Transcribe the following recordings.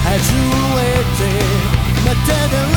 外れてまた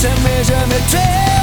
t'aimer, je me